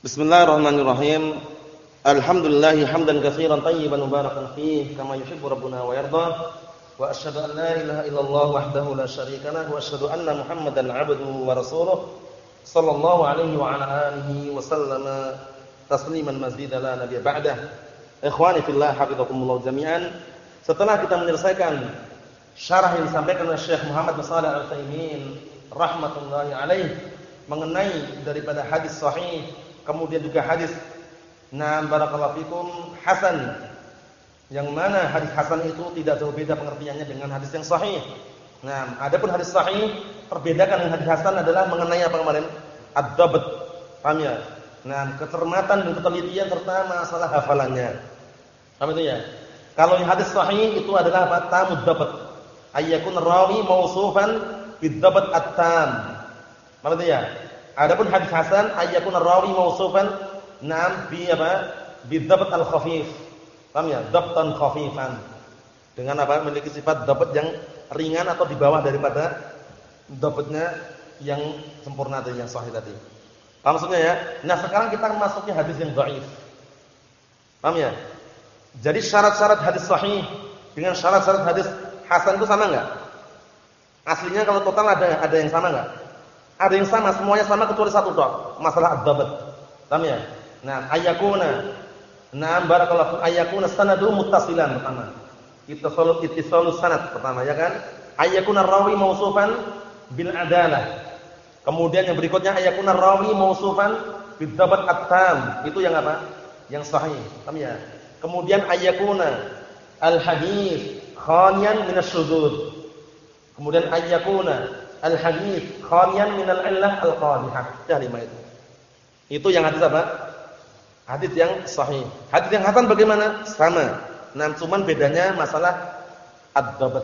Bismillahirrahmanirrahim. Alhamdulillah hamdan katsiran tayyiban mubarakan fihi kama yuhibbu rabbuna wa yarda. Wa asyhadu an la ilaha illallah wahdahu la syarika lahu wa asyhadu anna Muhammadan 'abduhu wa rasuluh sallallahu alaihi wa ala alihi wa sallama tasliman mazida la nabiyya ba'dah. Ikhwani fillah hafizakumullah jami'an. Setelah kita menyelesaikan syarah yang disampaikan oleh Syekh Muhammad bin Shalih Al-Utsaimin rahmatullahi alaih mengenai daripada hadis sahih Kemudian juga hadis Naam barakallahu fikum hasan. Yang mana hadis hasan itu tidak jauh beda pengertiannya dengan hadis yang sahih. Nah, adapun hadis sahih perbedakan dengan hadis hasan adalah mengenai apa kemarin? Ad-dabt. Paham ya? Nah, kecermatan dan ketelitian serta masalah hafalannya. Paham itu ya? Kalau yang hadis sahih itu adalah apa? Tamud dabt. Ayyakun rawi mausufan bid-dabt at-tam. Paham itu ya? Adapun hadis hasan ayyakun rawi mausufan na'am bi apa? Bi dhabt al-khafif. Paham ya? Dhabtan khafifan. Dengan apa? Memiliki sifat dhabt yang ringan atau di bawah daripada dhabtnya yang sempurna tadi yang sahih tadi. Paham maksudnya ya? Nah, sekarang kita masuknya hadis yang dhaif. Paham ya? Jadi syarat-syarat hadis sahih dengan syarat-syarat hadis hasan itu sama enggak? Aslinya kalau total ada ada yang sama enggak? Ada yang sama, semuanya sama kecuali satu toh. Masalah ad-dabt. Paham ya? Nah, ayakuna. Nah, barakallahu ayakuna sanadu muttasilan pertama. Ittisalul ittisalus sanad pertama ya kan? Ayakuna rawi mausufan bil adalah. Kemudian yang berikutnya ayakuna rawi mausufan bid dabat at-tam. Itu yang apa? Yang sahih. Paham ya? Kemudian ayakuna al hadis khalian minasyudzud. Kemudian ayakuna al-hadis khalian min al-illah al-qadhihah. Ya lima itu. Itu yang hadis apa? Hadis yang sahih. Hadis yang hasan bagaimana? Sama. Nah, cuman bedanya masalah ad-dabt.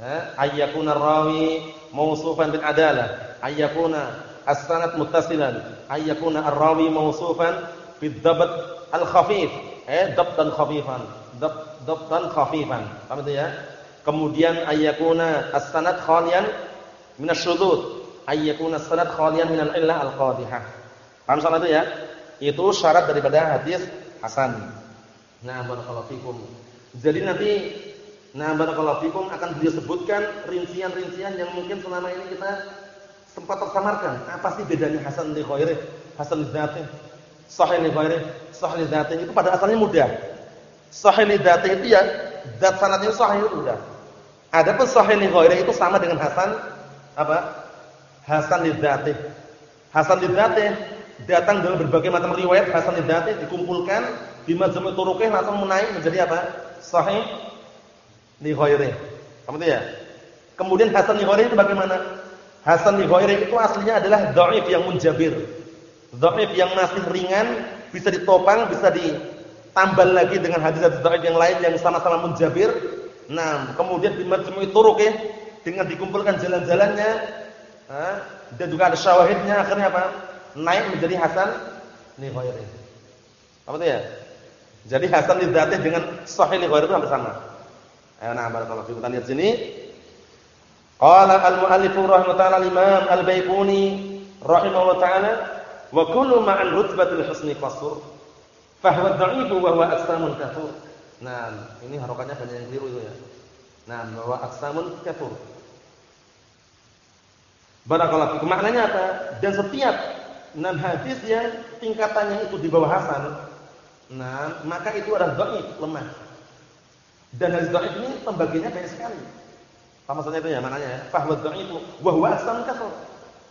Eh, ayyakuna rawi mausufan bil adalah, ayyakuna as-sanad muttasilan, ayyakuna ar-rawi mausufan bid dabt al-khafif. Eh, dabtan khafifan. Dabt dabtan khafifan. Paham itu ya? Kemudian ayyakuna as-sanad khalian minasyudzud ay yakuna sanad khalian minal illah al-qadhihah. Paham soal itu ya? Itu syarat daripada hadis hasan. Nah, barakallahu fikum. Jadi nanti nah barakallahu fikum akan beliau sebutkan rincian-rincian yang mungkin selama ini kita sempat tersamarkan. Apa sih bedanya hasan li ghairi, hasan li dzati, sahih li ghairi, sahih li dzati itu pada asalnya mudah. Sahih li dzati itu ya zat sanadnya sahih itu mudah. Adapun sahih li itu sama dengan hasan apa? Hasan lidzatih. Hasan lidzatih datang dalam berbagai macam riwayat hasan lidzatih dikumpulkan di majmu' turuqih langsung menaik menjadi apa? Sahih li ghairi. Paham ya? Kemudian hasan li itu bagaimana? Hasan li itu aslinya adalah dhaif yang munjabir. Dhaif yang masih ringan, bisa ditopang, bisa ditambal lagi dengan hadis-hadis dhaif yang lain yang sama-sama munjabir. Nah, kemudian di majmu' turuqih dengan dikumpulkan jalan-jalannya dan juga ada syawahidnya akhirnya apa? naik menjadi hasan li ghairi. Apa itu ya? Jadi hasan li dengan sahih li ghairi itu hampir sama. Ayo nah barakallahu fiikum. Kita lihat sini. Qala al-mu'allif rahimahullah al-Imam al-Baiquni rahimahullah ta'ala wa kullu ma'an rutbatil husni qasr fa huwa dha'ifu wa huwa aqsamun kafur. Nah, ini harokatnya banyak yang keliru itu ya. Nah, bahwa aqsamun kafur. Barakallahu fikum. Maknanya apa? Dan setiap enam hadis yang tingkatannya itu di bawah hasan, nah, maka itu adalah dhaif, lemah. Dan hadis dhaif ini pembagiannya banyak sekali. Apa maksudnya itu ya? Maknanya ya, fahwa dhaif wa huwa aqsamun kafur.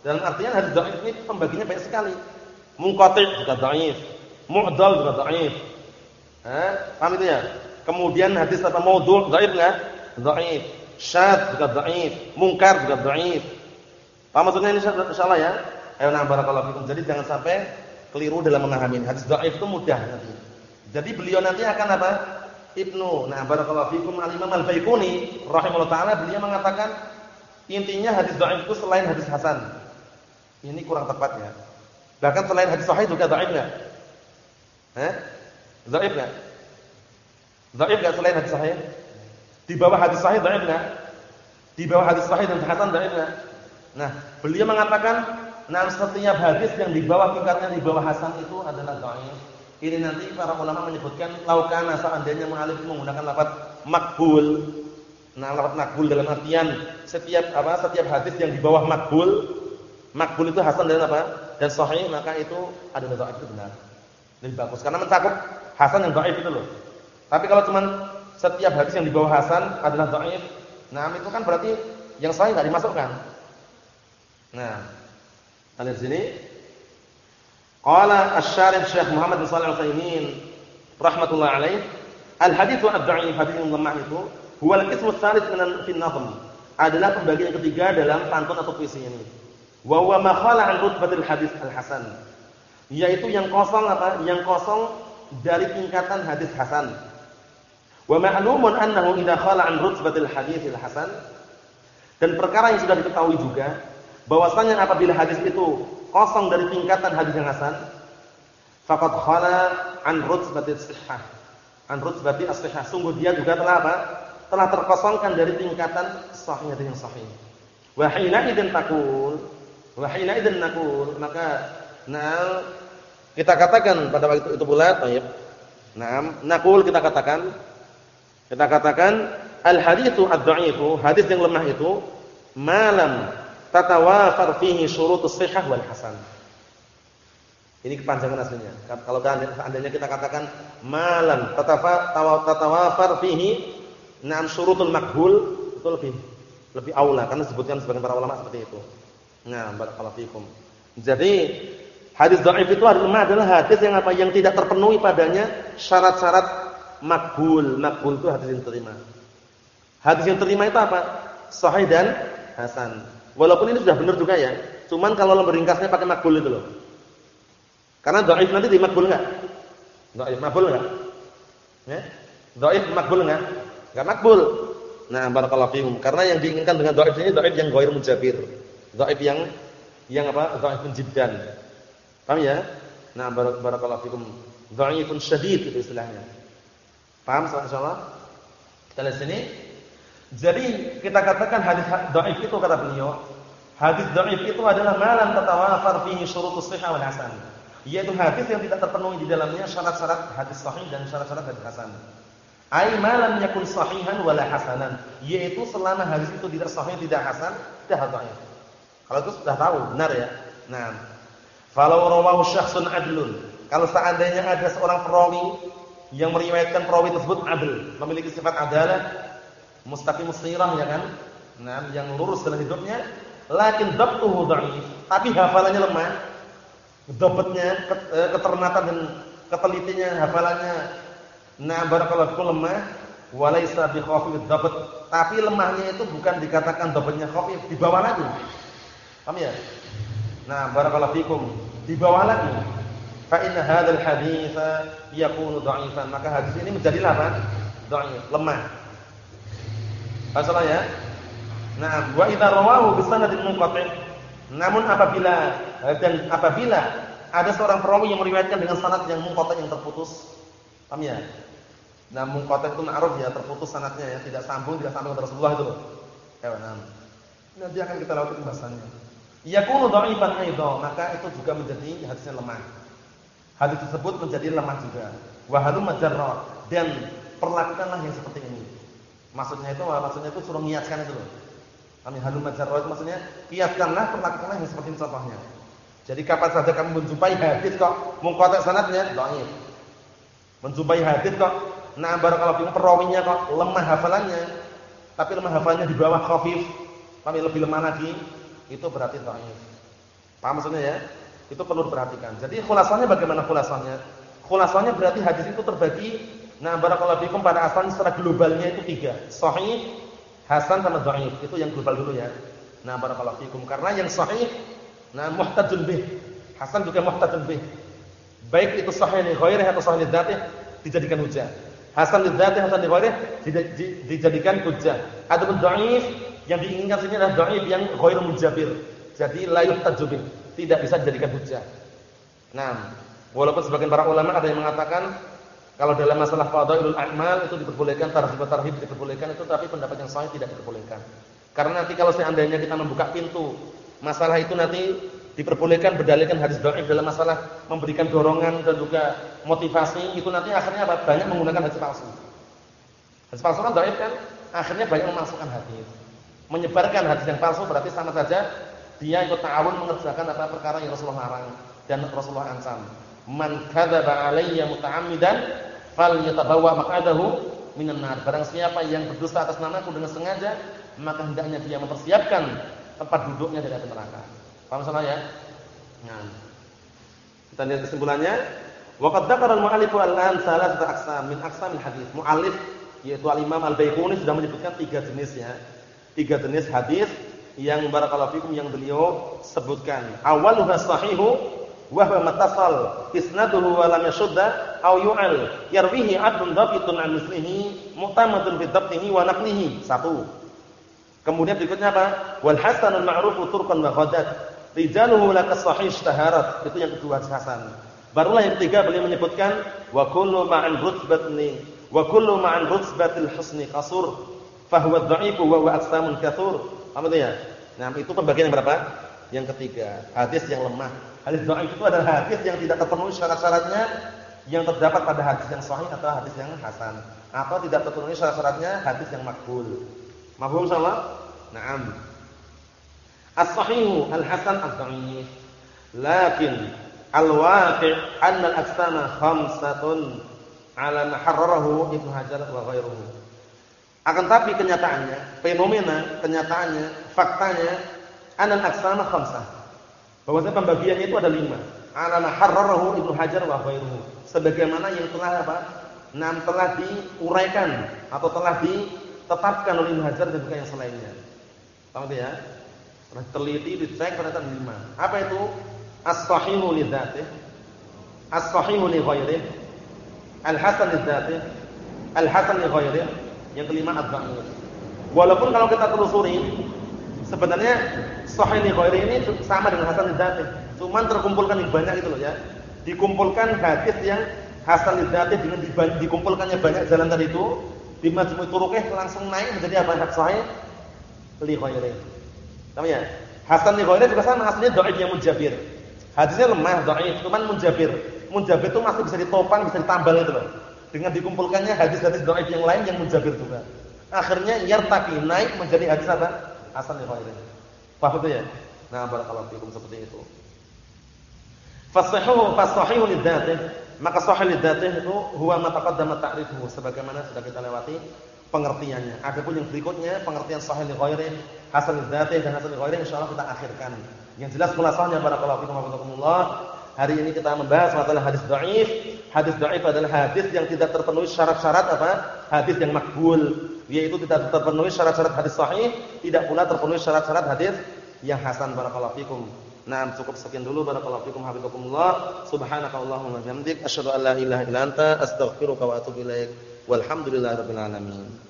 Dalam artian hadis dhaif ini pembagiannya banyak sekali. Munqati' juga dhaif, mu'dal juga dhaif. Eh, paham itu ya? Kemudian hadis apa maudhu' dhaif enggak? Dhaif. Syadz juga dhaif, mungkar juga dhaif. Paham maksudnya ini insyaallah ya? Ayo nah barakallahu fikum. Jadi jangan sampai keliru dalam memahami. Hadis dhaif itu mudah nanti. Jadi beliau nanti akan apa? Ibnu. Nah, barakallahu fikum Al-Imam Al-Baiquni rahimahullah taala beliau mengatakan intinya hadis dhaif itu selain hadis hasan. Ini kurang tepat ya. Bahkan selain hadis sahih juga dhaif enggak? Eh? Dhaif enggak? Dhaif enggak selain hadis sahih? Di bawah hadis sahih dhaif enggak? Di bawah hadis sahih dan hasan dhaif enggak? Nah, beliau mengatakan Nah, setiap hadis yang di bawah tingkatnya di bawah hasan itu adalah dhaif. Ini nanti para ulama menyebutkan laukana seandainya mengalif menggunakan lafaz makbul. Nah, lafaz makbul dalam artian setiap apa? Setiap hadis yang di bawah makbul, makbul itu hasan dan apa? Dan sahih, maka itu adalah dhaif itu benar. Lebih bagus karena mencakup hasan yang dhaif itu loh. Tapi kalau cuman setiap hadis yang di bawah hasan adalah dhaif, nah itu kan berarti yang sahih enggak dimasukkan. Nah, Lihat sini. Qala asy-syarih Syekh Muhammad bin Shalih Al-Utsaimin rahimatullah alaih, al-hadits ad-dha'if hadits yang lemah itu huwa al-qismu tsalits min fi an-nazm. Adalah pembagian ketiga dalam pantun atau puisi ini. Wa huwa ma khala an rutbatil hadis al-hasan. Yaitu yang kosong apa? Yang kosong dari tingkatan hadis hasan. Wa ma'lumun annahu idza khala an rutbatil hadis al-hasan dan perkara yang sudah diketahui juga bahwasanya apabila hadis itu kosong dari tingkatan hadis yang hasan, faqad khala an rutbati sihhah. An rutbati as-sihhah. Sungguh dia juga telah apa? Telah terkosongkan dari tingkatan sahih hadis yang sahih. Wa hina idzin taqul, wa hina idzin naqul, maka nah kita katakan pada waktu itu pula, tayyib. Naam, naqul kita katakan kita katakan al haditsu ad-dha'ifu, hadis yang lemah itu malam tatawafar fihi syurutus sihah wal hasan. Ini kepanjangan aslinya. Kalau seandainya kita katakan malam tatawafar fihi na'am syurutul makbul itu lebih lebih aula karena disebutkan sebagian para ulama seperti itu. Nah, barakallahu fikum. Jadi hadis dhaif itu adalah hadis yang apa? Yang tidak terpenuhi padanya syarat-syarat makbul. Makbul itu hadis yang terima. Hadis yang terima itu apa? Sahih dan hasan. Walaupun ini sudah benar juga ya. Cuman kalau meringkasnya pakai makbul itu loh. Karena dhaif nanti di makbul enggak? Dhaif makbul enggak? Ya? Dhaif makbul enggak? Enggak makbul. Nah, barakallahu fikum. Karena yang diinginkan dengan dhaif ini dhaif yang ghair mujabir. Dhaif yang yang apa? Dhaif jiddan. Paham ya? Nah, barakallahu fikum. Dhaifun syadid itu istilahnya. Paham insyaallah? Kita lihat sini. Jadi kita katakan hadis dhaif itu kata beliau, hadis dhaif itu adalah malam tatawafar fihi syurutus shihah wal hasan. Yaitu hadis yang tidak terpenuhi di dalamnya syarat-syarat hadis sahih dan syarat-syarat hadis hasan. Ai malam yakun sahihan wala hasanan, yaitu selama hadis itu tidak sahih tidak hasan, tidak dhaif. Kalau itu sudah tahu, benar ya. Nah, kalau rawahu syakhsun adlun, kalau seandainya ada seorang perawi yang meriwayatkan perawi tersebut adil, memiliki sifat adalah mustaqim sirah ya kan? Nah, yang lurus dalam hidupnya, lakin dhabtuhu dhaif, tapi hafalannya lemah. Dhabtnya, eh, keternatan dan ketelitinya hafalannya nah barakallahu lemah, walaysa bi khafif dhabt. Tapi lemahnya itu bukan dikatakan dhabtnya khafif, di bawah lagi. Paham ya? Nah, barakallahu fikum, di bawah lagi. Fa inna hadzal haditsa yakunu dha'ifan. Maka hadis ini menjadilah apa? Dhaif, lemah. Masalah ya? Nah, wa idza rawahu bi sanadin munqati'. Namun apabila dan apabila ada seorang perawi yang meriwayatkan dengan sanad yang munqati' yang terputus. Paham ya? Nah, munqati' itu ma'ruf ya, terputus sanadnya ya, tidak sambung, tidak sambung ke Rasulullah itu. Ya, nah. Nanti akan kita lakukan pembahasannya. Yakunu dha'ifan aidha, maka itu juga menjadi hadisnya lemah. Hadis tersebut menjadi lemah juga. Wa halum majarrah dan perlakukanlah yang seperti ini. Maksudnya itu maksudnya itu suruh niatkan itu loh. Kami halum majarrah maksudnya kiaskanlah perlakukanlah yang seperti contohnya. Jadi kapan saja kamu menjumpai hadis kok mungkotek sanadnya dhaif. Menjumpai hadis kok nah barakallahu fikum perawinya kok lemah hafalannya. Tapi lemah hafalannya di bawah khafif, kami lebih lemah lagi, itu berarti dhaif. Paham maksudnya ya? Itu perlu diperhatikan. Jadi khulasanya bagaimana khulasanya? Khulasanya berarti hadis itu terbagi Nah, barakallahu fikum pada asalnya secara globalnya itu tiga. Sahih, hasan sama dhaif. Itu yang global dulu ya. Nah, barakallahu fikum. Karena yang sahih nah muhtajun bih. Hasan juga muhtajun bih. Baik itu sahih li ghairihi atau sahih li dijadikan hujah. Hasan li hasan li dijadikan hujah. Adapun dhaif yang diinginkan sini adalah dhaif yang ghairu mujabir. Jadi la yuhtaju. Tidak bisa dijadikan hujah. Nah, walaupun sebagian para ulama ada yang mengatakan kalau dalam masalah fadhailul a'mal itu diperbolehkan, tarhib tarhib diperbolehkan itu tapi pendapat yang sahih tidak diperbolehkan. Karena nanti kalau seandainya kita membuka pintu masalah itu nanti diperbolehkan berdalilkan hadis dhaif dalam masalah memberikan dorongan dan juga motivasi, itu nanti akhirnya? Banyak menggunakan hadis palsu. Hadis palsu kan dhaif kan? Akhirnya banyak memasukkan hadis. Menyebarkan hadis yang palsu berarti sama saja dia ikut ta'awun mengerjakan apa perkara yang Rasulullah larang dan Rasulullah ancam. Man kadzaba alayya muta'ammidan falyatabawa maq'adahu minan nar. Barang siapa yang berdusta atas namaku dengan sengaja, maka hendaknya dia mempersiapkan tempat duduknya dari api neraka. Paham salah ya? Nah. Kita lihat kesimpulannya. Waqad dzakara al-mu'allif al-an thalathata aqsam min aqsamil hadis. Mu'allif yaitu al-Imam Al-Baiquni sudah menyebutkan tiga jenis ya. Tiga jenis hadis yang barakallahu fikum yang beliau sebutkan. Awaluha sahihu wa huwa mattasal isnaduhu wa lam yashudda aw yu'al yarwihi 'adlun dhabitun 'an mislihi mu'tamadun fi dhabtihi wa naqlihi. Satu. Kemudian berikutnya apa? Wal hasanul ma'rufu turqan wa ghadat rijaluhu lakas sahih taharat. Itu yang kedua hasan. Barulah yang ketiga beliau menyebutkan wa kullu ma'an rutbatni wa kullu ma'an rutbatil husni qasur fa huwa dha'ifu wa huwa aqsamun katsur. Apa itu ya? Nah, itu pembagian yang berapa? Yang ketiga, hadis yang lemah. Hadis dhaif itu adalah hadis yang tidak terpenuhi syarat-syaratnya yang terdapat pada hadis yang sahih atau hadis yang hasan atau tidak terpenuhi syarat-syaratnya hadis yang makbul. Mafhum insyaallah? Naam. As-sahihu al-hasan ad-dhaif. Lakin al-waqi' anna al-aqsama khamsatun ala ma harrarahu Ibnu Hajar wa ghairuhu. Akan tapi kenyataannya, fenomena, kenyataannya, faktanya anna al-aqsama khamsah. Bahwasanya pembagiannya itu ada lima. Ala harrarahu Ibnu Hajar wa ghairuhu. Sebagaimana yang telah apa? Nam telah diuraikan atau telah ditetapkan oleh Ibnu Hajar dan juga yang selainnya. Paham ya? Setelah teliti, dicek ternyata lima. Apa itu? As-sahihu li dzatih, as-sahihu li ghairih. Yang kelima ad-dhaif. Walaupun kalau kita telusuri sebenarnya sahih ghairih ini sama dengan hasan li dzatih, cuman terkumpulkan yang banyak itu loh ya. Dikumpulkan hadis yang hasan li dzatih dengan dikumpulkannya banyak jalan tadi itu di majmu' turuqih langsung naik menjadi apa? Sahih li ghairih. Tahu ya? Hasan li ghairi juga sama, aslinya dhaif yang munjabir. Hadisnya lemah, dhaif, cuman munjabir. Munjabir itu masih bisa ditopang, bisa ditambal itu loh. Dengan dikumpulkannya hadis-hadis dhaif yang lain yang munjabir juga. Akhirnya yartaqi naik menjadi hadis apa? Hasan li ghairi. Paham ya? Nah, barakallahu fikum seperti itu. Fasahihu fasahihu lidzatih, maka sahih lidzatih itu huwa ma taqaddama ta'rifuhu sebagaimana sudah kita lewati pengertiannya. Adapun yang berikutnya pengertian sahih li ghairi, hasan dan hasan li ghairi insyaallah kita akhirkan. Yang jelas khulasannya barakallahu fikum wa Hari ini kita membahas masalah hadis dhaif. Hadis dhaif adalah hadis yang tidak terpenuhi syarat-syarat apa? Hadis yang makbul, yaitu tidak terpenuhi syarat-syarat hadis sahih, tidak pula terpenuhi syarat-syarat hadis yang hasan barakallahu fikum. Nah, cukup sekian dulu barakallahu fikum hafizakumullah. Subhanakallahumma wa bihamdik asyhadu an la ilaha illa anta astaghfiruka wa atubu ilaik. Walhamdulillahirabbil alamin.